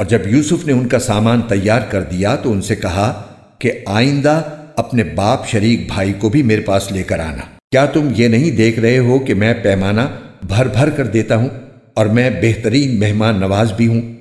اور جب یوسف نے ان کا سامان تیار کر دیا تو ان سے کہا کہ آئندہ اپنے باپ شریک بھائی کو بھی میرے پاس لے کر آنا۔ کیا تم یہ نہیں دیکھ رہے ہو کہ میں پیمانہ بھر بھر کر دیتا ہوں اور میں بہترین مہمان نواز بھی ہوں؟